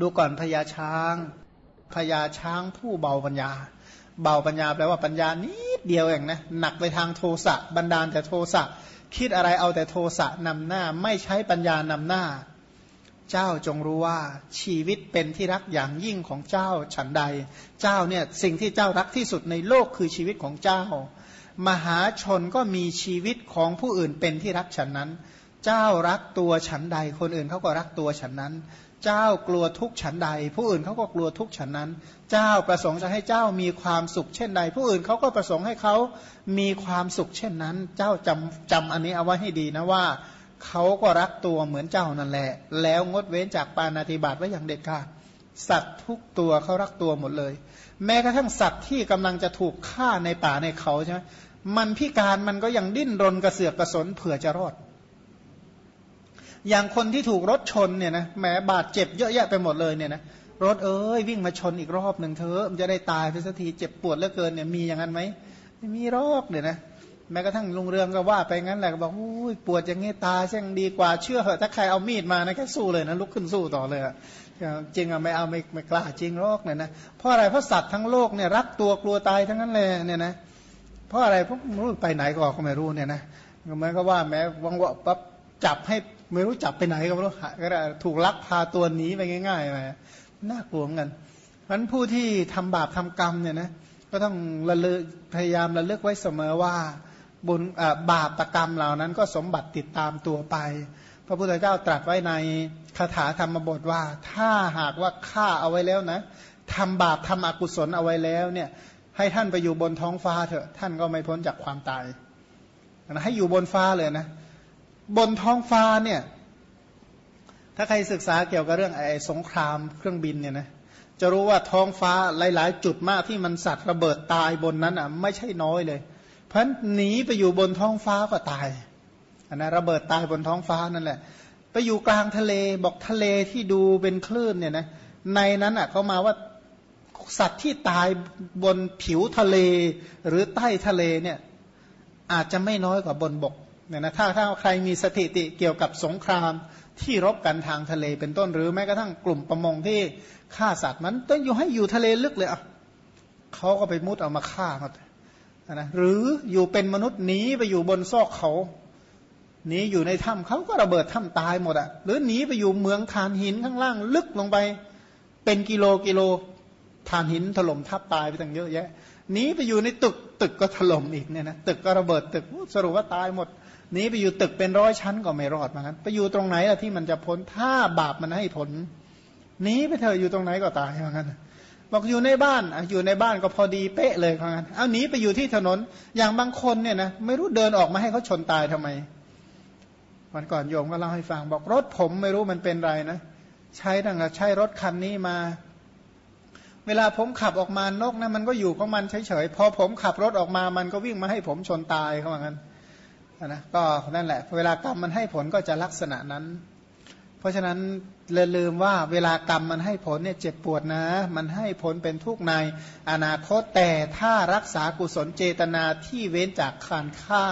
ดูก่อนพญาช้างพญาช้างผู้เบาปัญญา เบาปัญญาแปลว่าปัญญานิดเดียวเองนะหนักไปทางโทสะบันดาลแต่โทสะคิดอะไรเอาแต่โทสะนำหน้า ไม่ใช้ปัญญานำหน้า เจ้าจงรู้ว่าชีวิตเป็นที่รักอย่างยิ่งของเจ้าฉันใด เจ้าเนี่ยสิ่งที่เจ้ารักที่สุดในโลกคือชีวิตของเจ้า มหาชนก็มีชีวิตของผู้อื่นเป็นที่รักฉันนั้น เจ้ารักตัวฉันใด คนอื่นเขาก็รักตัวฉันนั้น เจ้ากลัวทุกฉันใด ผู้อื่นเขาก็กลัวทุกฉันนั้น เจ้าประสงค์จะให้เจ้ามีความสุขเช่นใด ผู้อื่นเขาก็ประสงค์ให้เขามีความสุขเช่นนั้น เจ้าจำจำอันนี้เอาไว้ให้ดีนะว่าเขาก็รักตัวเหมือนเจ้านั่นแหละ แล้วงดเว้นจากปานาติบาตไว้อย่างเด็ดขาดสัตว์ทุกตัวเขารักตัวหมดเลย แม้กระทั่งสัตว์ที่กำลังจะถูกฆ่าในป่าในเขาใช่ไหมมันพิการมันก็ยังดิ้นรนกระเสือกกระสนเผื่อจะรอด อย่างคนที่ถูกรถชนเนี่ยนะแหมบาดเจ็บเยอะแยะไปหมดเลยเนี่ยนะรถเอ้ยวิ่งมาชนอีกรอบหนึ่งเธอมันจะได้ตายไปสักทีเจ็บปวดเหลือเกินเนี่ยมีอย่างนั้นไหมไม่มีรอกเนี่ยนะแม้กระทั่งลุงเรืองก็ว่าไปงั้นแหละบอกอุ้ยปวดอย่างงี้ตายช่างดีกว่าเชื่อเหอะถ้าใครเอามีดมานะแค่สู้เลยนะลุกขึ้นสู้ต่อเลยอะจริงอะไม่เอาไม่ไม่กล้าจริงรอกเนี่ยนะเพราะอะไรเพราะสัตว์ทั้งโลกเนี่ยรักตัวกลัวตายทั้งนั้นเลยเนี่ยนะเพราะอะไรพวกรู้ไปไหนก็ไม่รู้เนี่ยนะเหมือนกับว่าแม้วังวะปั๊บจับให้ ไม่รู้จับไปไหนก็ไม่รู้ก็ได้ถูกลักพาตัวหนีไปง่ายๆไปน่ากลัวเหมือนกันเพราะผู้ที่ทำบาปทำกรรมเนี่ยนะก็ต้องระลึกพยายามระลึกไว้เสมอว่าบุญบาปตกรรมเหล่านั้นก็สมบัติติดตามตัวไป พระพุทธเจ้าตรัสไว้ในคาถาธรรมบทว่า ถ้าหากว่าฆ่าเอาไว้แล้วนะทำบาปทำอกุศลเอาไว้แล้วเนี่ยให้ท่านไปอยู่บนท้องฟ้าเถอะ ท่านก็ไม่พ้นจากความตายนะให้อยู่บนฟ้าเลยนะ บนท้องฟ้าเนี่ย ถ้าใครศึกษาเกี่ยวกับเรื่องไอ้สงครามเครื่องบินเนี่ยนะจะรู้ว่าท้องฟ้าหลาย ๆ จุดมากที่มันสัตว์ระเบิดตายบนนั้นอะไม่ใช่น้อยเลย เพราะหนีไปอยู่บนท้องฟ้าก็ตายอันนะระเบิดตายบนท้องฟ้านั่นแหละ ไปอยู่กลางทะเลบอกทะเลที่ดูเป็นคลื่นเนี่ยนะในนั้นอะเขามาว่าสัตว์ที่ตายบนผิวทะเลหรือใต้ทะเลเนี่ยอาจจะไม่น้อยกว่าบนบก เนี่ยนะถ้าถ้าใครมีสถิติเกี่ยวกับสงครามที่รบกันทางทะเลเป็นต้นหรือแม้กระทั่งกลุ่มประมงที่ฆ่าสัตว์มันต้องอยู่ให้อยู่ทะเลลึกเลยอะเขาก็ไปมุดเอามาฆ่าหมดนะหรืออยู่เป็นมนุษย์หนีไปอยู่บนซอกเขาหนีอยู่ในถ้ำเขาก็ระเบิดถ้ำตายหมดอะหรือหนีไปอยู่เมืองฐานหินข้างล่างลึกลงไป เป็นกิโลกิโลฐานหินถล่มทับตายไปตั้งเยอะแยะหนีไปอยู่ในตึกตึกก็ถล่มอีกเนี่ยนะตึกก็ระเบิดตึกสรุปว่าตายหมด นีไปอยู่ตึกเป็นร้อยชั้นก็ไม่รอดเหมือนกันไปอยู่ตรงไหนล่ะที่มันจะพ้นถ้าบาปมันให้ผลหนีไปเถอะอยู่ตรงไหนก็ตายเหมือนกันบอกอยู่ในบ้านอยู่ในบ้านก็พอดีเป๊ะเลยเหมือนกันเอาหนีไปอยู่ที่ถนนอย่างบางคนเนี่ยนะไม่รู้เดินออกมาให้เขาชนตายทำไมวันก่อนโยมก็เล่าให้ฟังบอกรถผมไม่รู้มันเป็นไรนะใช้ตั้งแต่ใช้รถคันนี้มา เวลาผมขับออกมานกนะมันก็อยู่ของมันเฉยๆพอผมขับรถออกมามันก็วิ่งมาให้ผมชนตายเขาเหมือนกัน นะก็นั่นแหละ เวลากรรมมันให้ผลก็จะลักษณะนั้น เพราะฉะนั้นเลยลืมว่าเวลากรรมมันให้ผลเนี่ยเจ็บปวดนะ มันให้ผลเป็นทุกในอนาคตแต่ถ้ารักษากุศลเจตนาที่เว้นจากขานฆ่า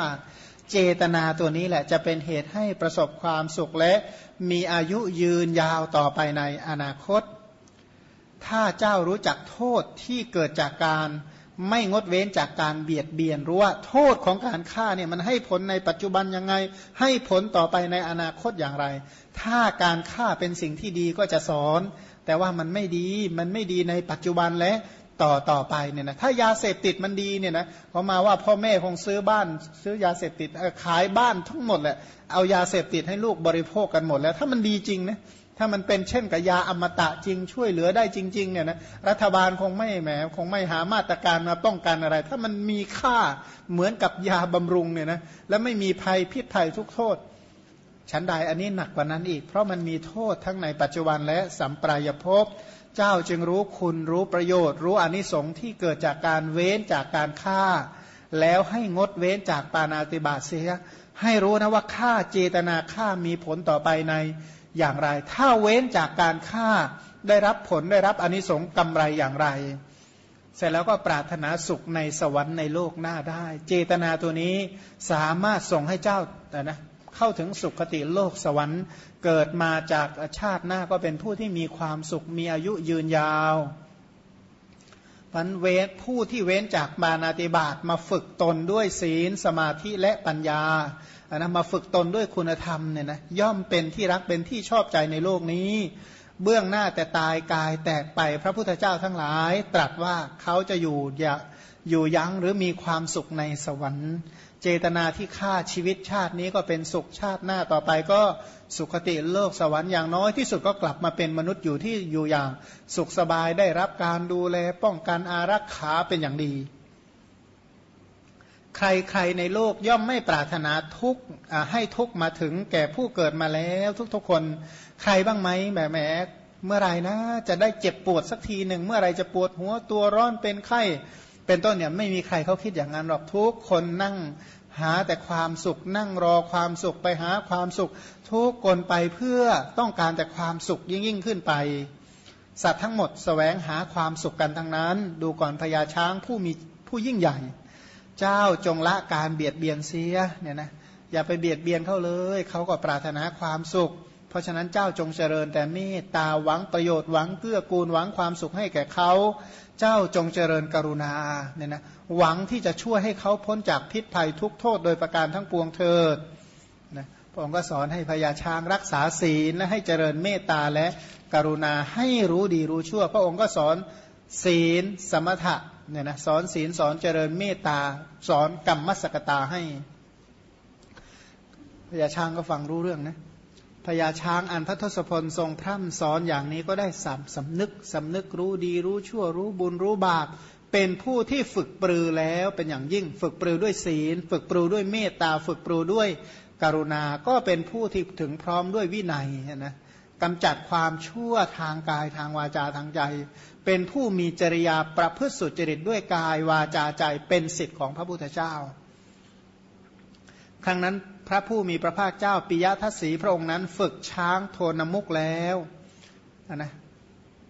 เจตนาตัวนี้แหละจะเป็นเหตุให้ประสบความสุขและมีอายุยืนยาวต่อไปในอนาคต ถ้าเจ้ารู้จักโทษที่เกิดจากการ ไม่งดเว้นจากการเบียดเบียนรู้ว่าโทษของการฆ่าเนี่ยมันให้ผลในปัจจุบันยังไง ให้ผลต่อไปในอนาคตอย่างไร ถ้าการฆ่าเป็นสิ่งที่ดีก็จะสอน แต่ว่ามันไม่ดีมันไม่ดีในปัจจุบันและต่อต่อไปเนี่ยนะถ้ายาเสพติดมันดีเนี่ยนะพอมาว่าพ่อแม่คงซื้อบ้าน ซื้อยาเสพติดขายบ้านทั้งหมดแหละเอายาเสพติดให้ลูกบริโภคกันหมดแล้ว ถ้ามันดีจริงนะ ถ้ามันเป็นเช่นกับยาอมตะจริงช่วยเหลือได้จริง ๆ เนี่ยนะรัฐบาลคงไม่แหมคงไม่หามาตรการมาป้องกันอะไร ถ้ามันมีค่าเหมือนกับยาบำรุงเนี่ยนะแล้วไม่มีภัยพิษภัยทุกโทษชั้นใดอันนี้หนักกว่านั้นอีก เพราะมันมีโทษทั้งในปัจจุบันและสัมปรายภพเจ้าจึงรู้คุณรู้ประโยชน์ รู้อนิสงส์ที่เกิดจากการเว้นจากการฆ่า แล้วให้งดเว้นจากปานาติบาเสียให้รู้นะว่าฆ่าเจตนาฆ่ามีผลต่อไปใน อย่างไร ถ้าเว้นจากการฆ่าได้รับผลได้รับอนิสงส์กำไรอย่างไร เสร็จแล้วก็ปรารถนาสุขในสวรรค์ในโลกหน้าได้ เจตนาตัวนี้สามารถส่งให้เจ้าแต่นะเข้าถึงสุขติโลกสวรรค์ เกิดมาจากชาติหน้าก็เป็นผู้ที่มีความสุขมีอายุยืนยาว พันเวทผู้ที่เว้นจากบานาติบาตมาฝึกตนด้วยศีลสมาธิและปัญญาอันนะมาฝึกตนด้วยคุณธรรมเนี่ยนะย่อมเป็นที่รักเป็นที่ชอบใจในโลกนี้ เบื้องหน้าแต่ตายกายแตกไปพระพุทธเจ้าทั้งหลาย ตรัสว่าเขาจะอยู่อย่าอยู่ยั้งหรือมีความสุขในสวรรค์ เจตนาที่ฆ่าชีวิตชาตินี้ก็เป็นสุขชาติหน้าต่อไปก็สุขติโลกสวรรค์อย่างน้อยที่สุดก็กลับมาเป็นมนุษย์อยู่ที่อยู่อย่างสุขสบายได้รับการดูแลป้องกันอารักขาเป็นอย่างดี ใครๆในโลกย่อมไม่ปรารถนาทุกให้ทุกมาถึงแก่ผู้เกิดมาแล้วทุกๆคนใครบ้างไหมแหมแหมเมื่อไรนะ จะได้เจ็บปวดสักทีหนึ่งเมื่อไรจะปวดหัวตัวร้อนเป็นไข้ เป็นต้นเนี่ยไม่มีใครเขาคิดอย่างนั้นหรอกทุกคนนั่งหาแต่ความสุขนั่งรอความสุขไปหาความสุข ทุกคนไปเพื่อต้องการแต่ความสุขยิ่งยิ่งขึ้นไป สัตว์ทั้งหมดสแสวงหาความสุขกันทั้งนั้น ดูก่อนพญาช้างผู้มีผู้ยิ่งใหญ่ เจ้าจงละการเบียดเบียนเสียเนี่ยนะอย่าไปเบียดเบียนเขาเลย เขาก็ปรารถนาความสุข เพราะฉะนั้นเจ้าจงเจริญแต่เมตตาหวังประโยชน์หวังเกื้อกูลหวังความสุขให้แก่เขา เจ้าจงเจริญกรุณาเนี่ยนะหวังที่จะช่วยให้เขาพ้นจากพิษภัยทุกโทษโดยประการทั้งปวงเถิดนะพระองค์ก็สอนให้พญาช้างรักษาศีลและให้เจริญเมตตาและกรุณาให้รู้ดีรู้ชั่ว พระองค์ก็สอนศีลสมถะเนี่ยนะสอนศีลสอนเจริญเมตตาสอนกรรมมสกตาให้พญาช้างก็ฟังรู้เรื่องนะ พญาช้างอันพระทศพลทรงพร่ำสอนอย่างนี้ก็ได้สำสำนึกสำนึกรู้ดีรู้ชั่วรู้บุญรู้บาปเป็นผู้ที่ฝึกปรือแล้วเป็นอย่างยิ่งฝึกปรือด้วยศีล ฝึกปรือด้วยเมตตาฝึกปรือด้วยกรุณา ก็เป็นผู้ที่ถึงพร้อมด้วยวินัยนะกำจัดความชั่วทางกายทางวาจาทางใจ เป็นผู้มีจริยาประพฤติสุจริตด้วยกายวาจาใจเป็นสิทธิ์ของพระพุทธเจ้า ครั้งนั้นพระผู้มีพระภาคเจ้าปิยทัศสีพระองค์นั้น ฝึกช้างโทนมุกแล้วนะ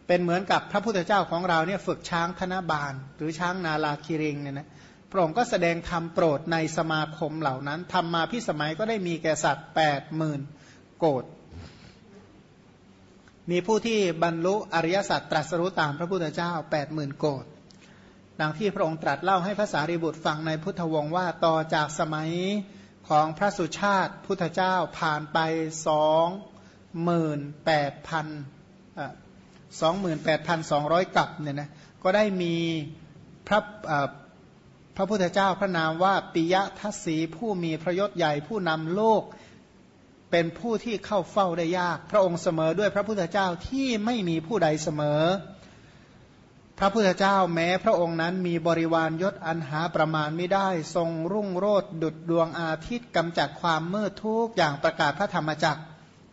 เป็นเหมือนกับพระพุทธเจ้าของเราเนี่ยฝึกช้างธนบาล หรือช้างนาลาคิริงเนี่ยนะพระองค์ก็แสดงธรรมโปรดในสมาคมเหล่านั้นทำมาพิสมัยก็ได้มีแก่สัตว์แปดหมื่นโกดมีผู้ที่บรรลุอริยสัจตรัสรู้ตามพระพุทธเจ้าแปดหมื่นโกดดังที่พระองค์ตรัสเล่าให้พระสารีบุตรฟังในพุทธวงศ์ว่าต่อจากสมัย ของพระสุชาติพุทธเจ้าผ่านไปสองหมื่นแปดพันสองหมื่นแปดพันสองร้อยกับเนี่ยนะก็ได้มีพระพระพุทธเจ้าพระนามว่าปิยทัศสีผู้มีพระยศใหญ่ผู้นำโลกเป็นผู้ที่เข้าเฝ้าได้ยาก พระองค์เสมอด้วยพระพุทธเจ้าที่ไม่มีผู้ใดเสมอ พระพุทธเจ้าแม้พระองค์นั้นมีบริวารยศอันหาประมาณไม่ได้ ทรงรุ่งโรดดุดดวงอาทิตย์กำจัดความมืดทุกอย่างประกาศพระธรรมจักร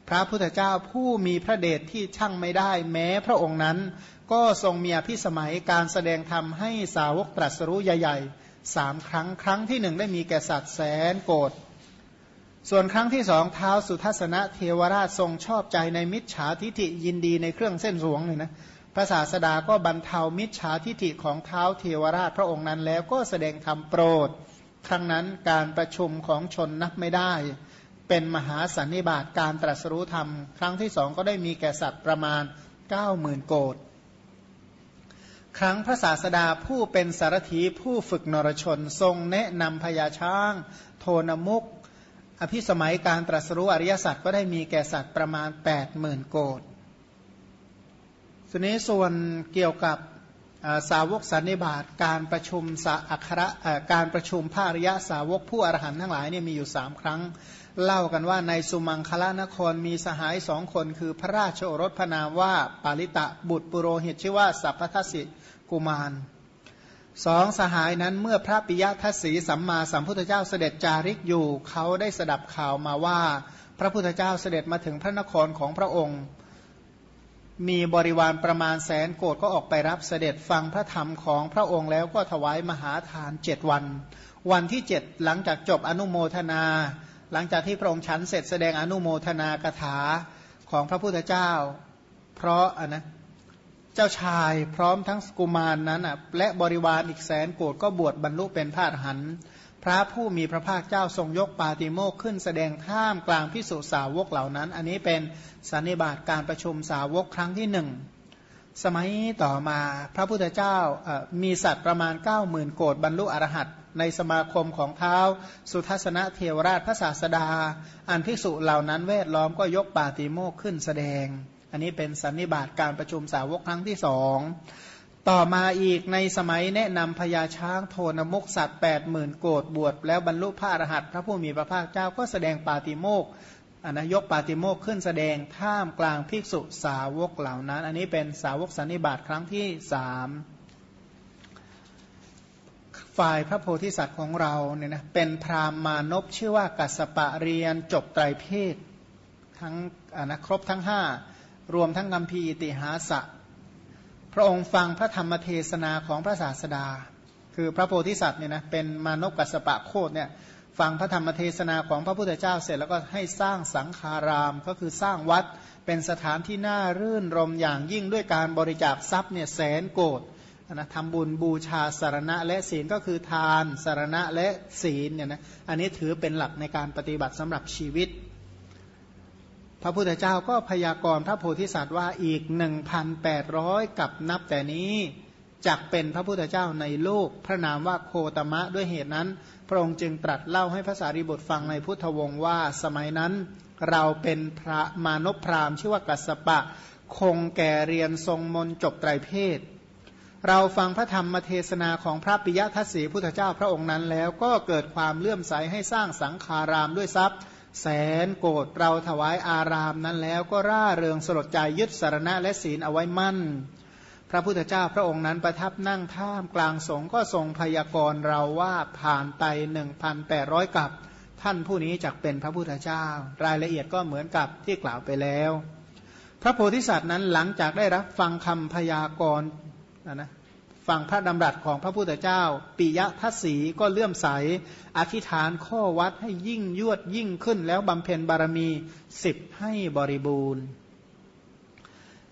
พระพุทธเจ้าผู้มีพระเดชที่ช่างไม่ได้ แม้พระองค์นั้น ก็ทรงมีอภิสมัยการแสดงธรรมให้สาวกตรัสรู้ใหญ่ๆสามครั้งครั้งที่หนึ่งได้มีแก่สัตว์แสนโกรธส่วนครั้งที่สองเท้าสุทัศนะเทวราชทรงชอบใจในมิจฉาทิฐิยินดีในเครื่องเส้นสวงเลยนะ พระศาสดาก็บรรเทามิจฉาทิฐิของเท้าเทวราชพระองค์นั้นแล้วก็แสดงธรรมโปรด ครั้งนั้นการประชุมของชนนับไม่ได้ เป็นมหาสันนิบาตการตรัสรู้ธรรม ครั้งที่สองก็ได้มีแก่สัตว์ประมาณ9มื่นโกดครั้งพระศาสดาผู้เป็นสารถีผู้ฝึกนรชนทรงแนะนำพญาช้าง โทนมุก อภิสมัยการตรัสรู้อริยสัจก็ได้มีแก่สัตว์ประมาณ8มื่นโกด ทีนี้ส่วนเกี่ยวกับสาวกสันนิบาตการประชุมสาอัคระการประชุมภาริยะสาวกผู้อรหันต์ทั้งหลายเนี่ยมีอยู่สามครั้ง เล่ากันว่าในสุมังคละนครมีสหายสองคนคือพระราชโอรสพนามว่าปาลิตะบุตรปุโรหิตชื่อว่าสัพพทัสิกุมารสองสหายนั้นเมื่อพระปิยทัศสีสัมมาสัมพุทธเจ้าเสด็จจาริกอยู่ เขาได้สดับข่าวมาว่า พระพุทธเจ้าเสด็จมาถึงพระนครของพระองค์ มีบริวารประมาณแสนโกดก็ออกไปรับเสด็จฟังพระธรรมของพระองค์แล้วก็ถวายมหาทานเจ็ดวัน วันที่เจ็ดหลังจากจบอนุโมทนา หลังจากที่พระองค์ฉันเสร็จแสดงอนุโมทนากถาของพระพุทธเจ้า เพราะอะนะเจ้าชายพร้อมทั้งกุมารนนั้นอะและบริวารอีกแสนโกดก็บวชบรรลุเป็นพระอรหันต์ พระผู้มีพระภาคเจ้าทรงยกปาติโมกขึ้นแสดงท่ามกลางพิสุสาวกเหล่านั้น อันนี้เป็นสันนิบาตการประชุมสาวกครั้งที่หนึ่งสมัยต่อมาพระพุทธเจ้ามีสัตว์ประมาณ 9 0,000 โกดบรรลุอรหัตในสมาคมของเท้าสุทัศนเทวราชพระศาสดา อันภิกษุเหล่านั้นเวทล้อมก็ยกปาติโมกขึ้นแสดง อันนี้เป็นสันนิบาตการประชุมสาวกครั้งที่สอง ต่อมาอีกในสมัยแนะนำพญาช้างโทนมุกสัตว์แปดหมื่นโกดบวชแล้วบรรลุพระอรหันต์พระผู้มีพระภาคเจ้าก็แสดงปาติโมกอันนะยกปาติโมกขึ้นแสดงท่ามกลางภิกษุสาวกเหล่านั้น อันนี้เป็นสาวกสันนิบาตครั้งที่สามฝ่ายพระโพธิสัตว์ของเราเนี่ยนะเป็นพราหมณ์มานพชื่อว่ากัสปะเรียนจบไตรเพศทั้งอนะครบทั้งห้ารวมทั้งกัมพีติหาสะ พระองค์ฟังพระธรรมเทศนาของพระศาสดา คือพระโพธิสัตว์เนี่ยนะเป็นมานพกัสปะโคดเนี่ยฟังพระธรรมเทศนาของพระพุทธเจ้าเสร็จแล้วก็ให้สร้างสังฆารามก็คือสร้างวัดเป็นสถานที่น่ารื่นรมอย่างยิ่งด้วยการบริจาคทรัพย์เนี่ยแสนโกดนะทำบุญบูชาสารณะและศีลก็คือทานสารณะและศีลเนี่ยนะอันนี้ถือเป็นหลักในการปฏิบัติสำหรับชีวิต พระพุทธเจ้าก็พยากรณ์พระโพธิสัตว์ว่าอีก 1,800 กับนับแต่นี้จักเป็นพระพุทธเจ้าในโลก พระนามว่าโคตมะด้วยเหตุนั้น พระองค์จึงตรัสเล่าให้พระสารีบุตรฟังในพุทธวงศ์ว่าสมัยนั้นเราเป็นพระมานพพราหมณ์ชื่อว่ากัสปะ คงแก่เรียนทรงมนจบไตรเพศ เราฟังพระธรรมเทศนาของพระปิยทัศสีพุทธเจ้าพระองค์นั้นแล้วก็เกิดความเลื่อมใสให้สร้างสังขารามด้วยทรัพย์ แสนโกรธเราถวายอารามนั้นแล้วก็ร่าเริงสลดใจยึดสารณะและศีลเอาไว้มั่น พระพุทธเจ้าพระองค์นั้นประทับนั่งท่ามกลางสงก็ทรงพยากรณ์เราว่าผ่านไป1,800กับ ท่านผู้นี้จักเป็นพระพุทธเจ้า รายละเอียดก็เหมือนกับที่กล่าวไปแล้ว พระโพธิสัตว์นั้นหลังจากได้รับฟังคำพยากรณ์นะนะ ฟังพระดำรัสของพระพุทธเจ้า ปิยทัศสีก็เลื่อมใส อธิษฐานข้อวัดให้ยิ่งยวดยิ่งขึ้นแล้วบำเพ็ญบารมีสิบให้บริบูรณ์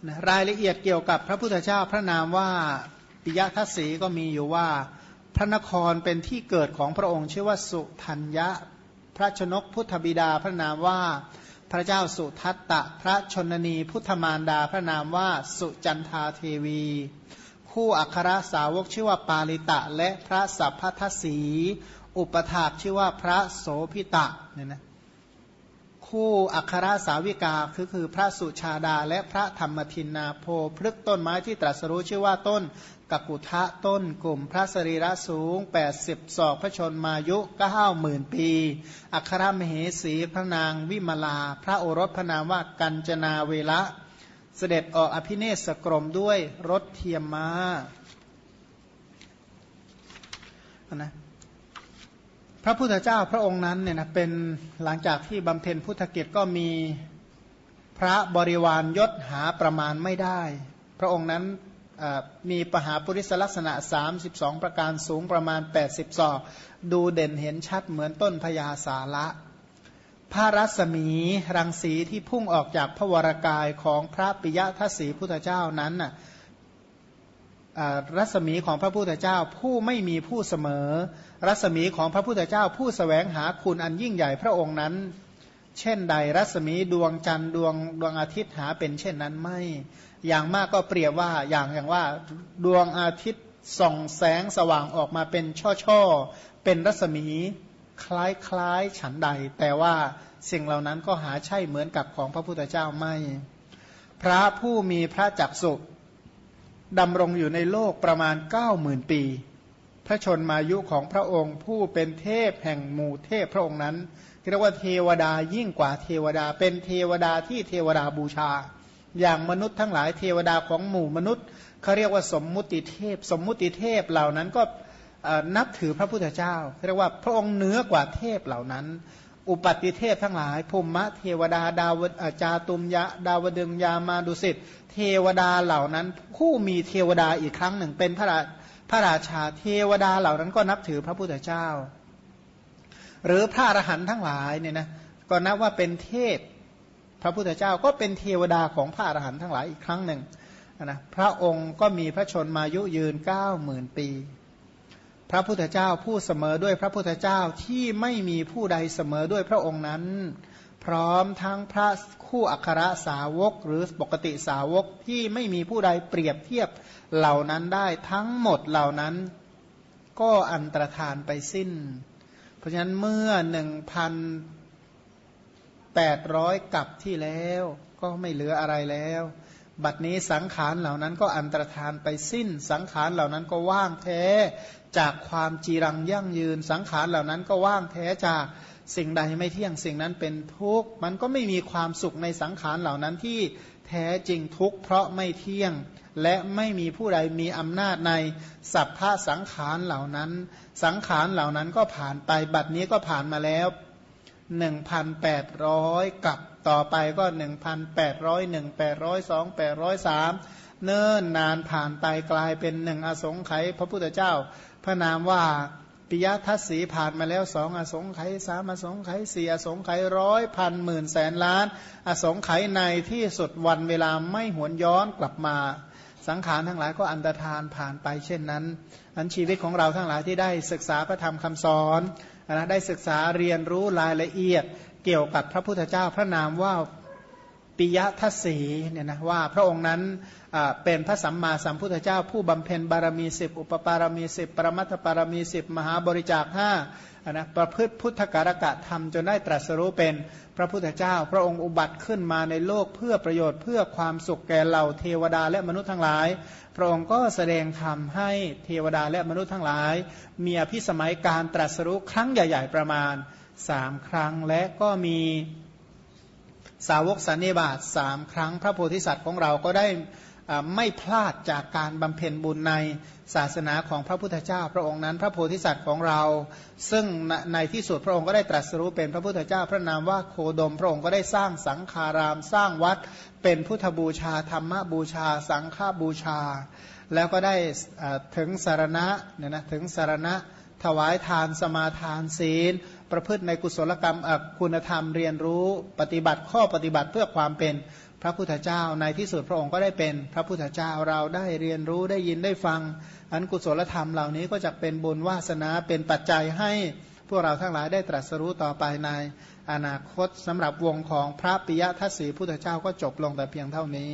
นะรายละเอียดเกี่ยวกับพระพุทธเจ้าพระนามว่าปิยทัศสีก็มีอยู่ว่า พระนครเป็นที่เกิดของพระองค์ชื่อว่าสุทัญญะ พระชนกพุทธบิดาพระนามว่าพระเจ้าสุทัตตะ พระชนนีพุทธมารดาพระนามว่าสุจันทาเทวี คู่อัครสาวกชื่อว่าปาลิตะ และพระสัพพทศีอุปถากชื่อว่าพระโสพิตะเนี่ยนะคู่อัครสาวิกาคือคือพระสุชาดา และพระธรรมทินนาโพพฤกต้นไม้ที่ตรัสรู้ชื่อว่าต้นกกุทะต้นกลุ่มพระสรีระสูง 80 ศอกพระชนมายุก็ห้าหมื่นปี อัครมเหสีพระนางวิมลา พระโอรสพระนามว่ากัญจนาเวละ เสด็จออกอภิเนศกรมด้วยรถเทียมมานะพระพุทธเจ้าพระองค์นั้นเนี่ยนะเป็นหลังจากที่บำเพ็ญพุทธกิจก็มีพระบริวารยศหาประมาณไม่ได้ พระองค์นั้นมีปหาปุริสลักษณะ 32 ประการสูงประมาณ 80 ศอก ดูเด่นเห็นชัดเหมือนต้นพญาสาละ พระรัศมีรังสีที่พุ่งออกจากพระวรากายของพระปิยทัศสีพุทธเจ้านั้นน่ะรัศมีของพระพุทธเจ้าผู้ไม่มีผู้เสมอ รัศมีของพระพุทธเจ้า ผู้สแสวงหาคุณอันยิ่งใหญ่พระองค์นั้น เช่นใดรัศมีดวงจันทร์ดวงดวงอาทิตย์หาเป็นเช่นนั้นไม่ อย่างมากก็เปรียบว่าอย่างอย่างว่าดวงอาทิตย์ส่องแสงสว่างออกมาเป็นช่อๆเป็นรัศมี คล้ายๆฉันใด แต่ว่าสิ่งเหล่านั้นก็หาใช่เหมือนกับของพระพุทธเจ้าไม่ พระผู้มีพระจักสุดำรงอยู่ในโลกประมาณเก้าหมื่นปี พระชนมายุของพระองค์ผู้เป็นเทพแห่งหมู่เทพพระองค์นั้นเรียกว่าเทวดายิ่งกว่าเทวดา เป็นเทวดาที่เทวดาบูชา อย่างมนุษย์ทั้งหลายเทวดาของหมู่มนุษย์เขาเรียกว่าสมมุติเทพ สมมุติเทพเหล่านั้นก็ นับถือพระพุทธเจ้าเรียกว่าพระองค์เหนือกว่าเทพเหล่านั้น อุปัติเทพทั้งหลายภูมิมะเทวดาดาวจาตุมยะ ดาวดึงยามาดุสิตเทวดาเหล่านั้น ผู้มีเทวดาอีกครั้งหนึ่งเป็นพระพระราชาเทวดาเหล่านั้นก็นับถือพระพุทธเจ้า หรือพระอรหันต์ทั้งหลายเนี่ยนะก็นับว่าเป็นเทพพระพุทธเจ้าก็เป็นเทวดาของพระอรหันต์ทั้งหลายอีกครั้งหนึ่งนะพระองค์ก็มีพระชนมายุยืนเก้าหมื่นปี พระพุทธเจ้าผู้เสมอด้วยพระพุทธเจ้าที่ไม่มีผู้ใดเสมอด้วยพระองค์นั้น พร้อมทั้งพระคู่อัครสาวกหรือปกติสาวกที่ไม่มีผู้ใดเปรียบเทียบเหล่านั้นได้ทั้งหมดเหล่านั้น ก็อันตรธานไปสิ้น เพราะฉะนั้นเมื่อหนึ่งพันแปดร้อยกับที่แล้วก็ไม่เหลืออะไรแล้ว บัดนี้สังขารเหล่านั้นก็อันตรธานไปสิ้น สังขารเหล่านั้นก็ว่างแท้ จากความจีรังยั่งยืนสังขารเหล่านั้นก็ว่างแท้จากสิ่งใดไม่เที่ยงสิ่งนั้นเป็นทุกข์มันก็ไม่มีความสุขในสังขารเหล่านั้นที่แท้จริงทุกข์เพราะไม่เที่ยง และไม่มีผู้ใดมีอำนาจในสัพพะสังขารเหล่านั้น สังขารเหล่านั้นก็ผ่านไปบัดนี้ก็ผ่านมาแล้ว1,800 กับต่อไปก็ 1,801 802 803เนิ่นนานผ่านไปกลายเป็นหนึ่งอสงไขยพระพุทธเจ้า พระนามว่าปิยทัศสีผ่านมาแล้วสองอสงไขยสามอสงไขยสี่อสงไขยร้อยพันหมื่นแสนล้าน อสงไขยในที่สุดวันเวลาไม่หวนย้อนกลับมา สังขารทั้งหลายก็อันตรธานผ่านไปเช่นนั้น อันชีวิตของเราทั้งหลายที่ได้ศึกษาพระธรรมคำสอนนะได้ศึกษาเรียนรู้รายละเอียดเกี่ยวกับพระพุทธเจ้าพระนามว่า ปิยทัศสีเนี่ยนะว่าพระองค์นั้นเป็นพระสัมมาสัมพุทธเจ้า ผู้บำเพ็ญบารมีสิบอุปปารมีสิบปรมัตถปารมีสิบมหาบริจาคห้านะประพฤติพุทธการกะธรรมจนได้ตรัสรู้เป็นพระพุทธเจ้า พระองค์อุบัติขึ้นมาในโลกเพื่อประโยชน์เพื่อความสุขแก่เหล่าเทวดาและมนุษย์ทั้งหลาย พระองค์ก็แสดงธรรมให้เทวดาและมนุษย์ทั้งหลาย มีอภิสมัยการตรัสรู้ครั้งใหญ่ ๆ ประมาณสามครั้งและก็มี สาวกสันนิบาตสามครั้งพระโพธิสัตว์ของเราก็ได้ไม่พลาดจากการบำเพ็ญบุญในศาสนาของพระพุทธเจ้า พระองค์นั้นพระโพธิสัตว์ของเรา ซึ่งในที่สุดพระองค์ก็ได้ตรัสรู้เป็นพระพุทธเจ้า พระนามว่าโคดม พระองค์ก็ได้สร้างสังฆาราม สร้างวัด เป็นพุทธบูชาธรรมบูชา สังฆบูชา แล้วก็ได้ถึงสารณะเนี่ยนะถึงสารณะถวายทานสมาทานศีล ประพฤติในกุศลกรรมคุณธรรมเรียนรู้ปฏิบัติข้อปฏิบัติเพื่อความเป็นพระพุทธเจ้าในที่สุดพระองค์ก็ได้เป็นพระพุทธเจ้าเราได้เรียนรู้ได้ยินได้ฟัง อันกุศลธรรมเหล่านี้ก็จะเป็นบุญวาสนาเป็นปัจจัยให้พวกเราทั้งหลายได้ตรัสรู้ต่อไปในอนาคตสำหรับวงของพระปิยทัศสีพุทธเจ้าก็จบลงแต่เพียงเท่านี้